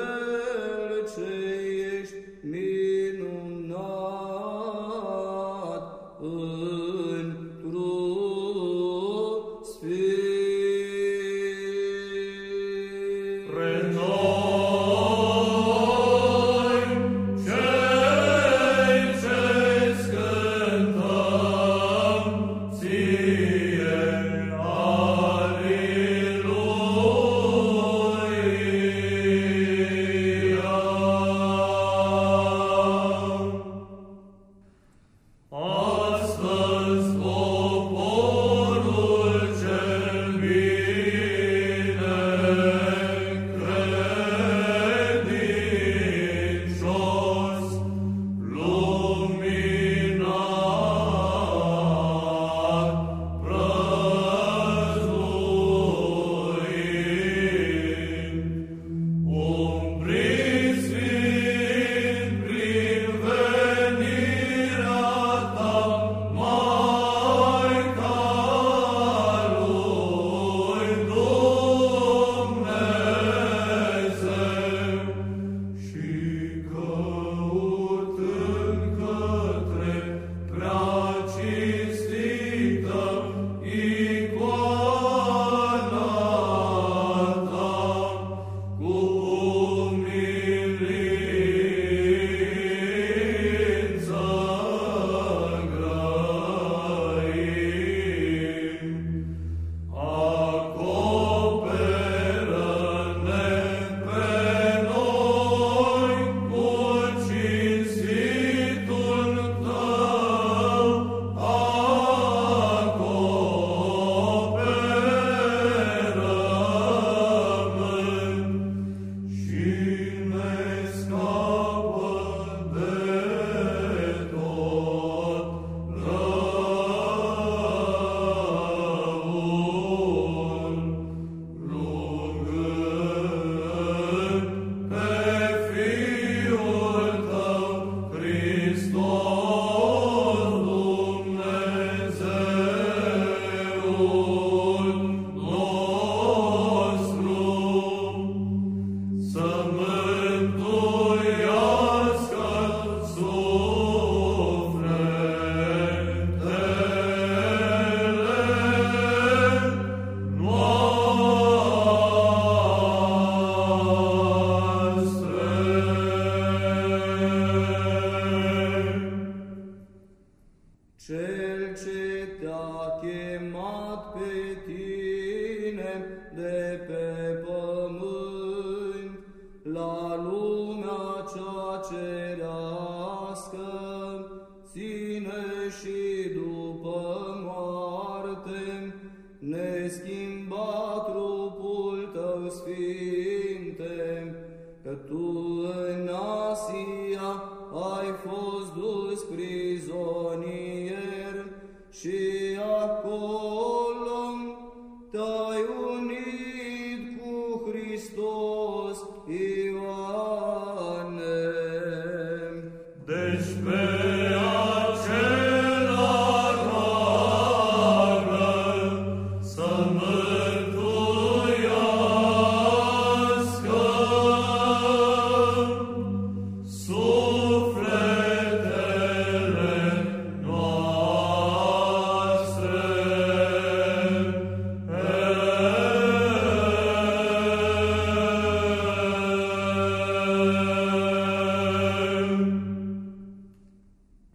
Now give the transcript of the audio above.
le Amen. te-a chemat pe tine de pe pământ la lumea cea cerească, ține și după moarte, ne schimba trupul tău sfânt. și acolo te-ai unit cu Hristos, Ioan.